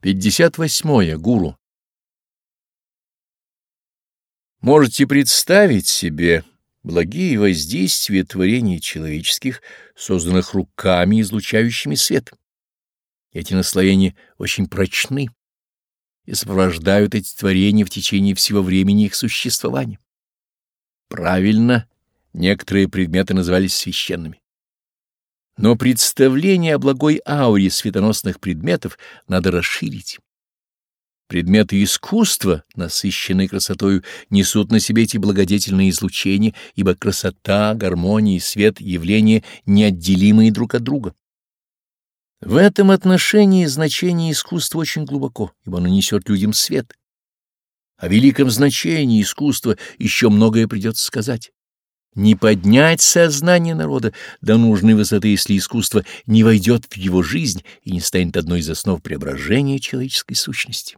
58. Гуру. Можете представить себе благие воздействия творений человеческих, созданных руками, излучающими свет. Эти наслоения очень прочны и сопровождают эти творения в течение всего времени их существования. Правильно, некоторые предметы назывались священными. Но представление о благой ауре светоносных предметов надо расширить. Предметы искусства, насыщенные красотою, несут на себе эти благодетельные излучения, ибо красота, гармония и свет — явления неотделимые друг от друга. В этом отношении значение искусства очень глубоко, ибо оно несет людям свет. О великом значении искусства еще многое придется сказать не поднять сознание народа до нужной высоты, если искусство не войдет в его жизнь и не станет одной из основ преображения человеческой сущности.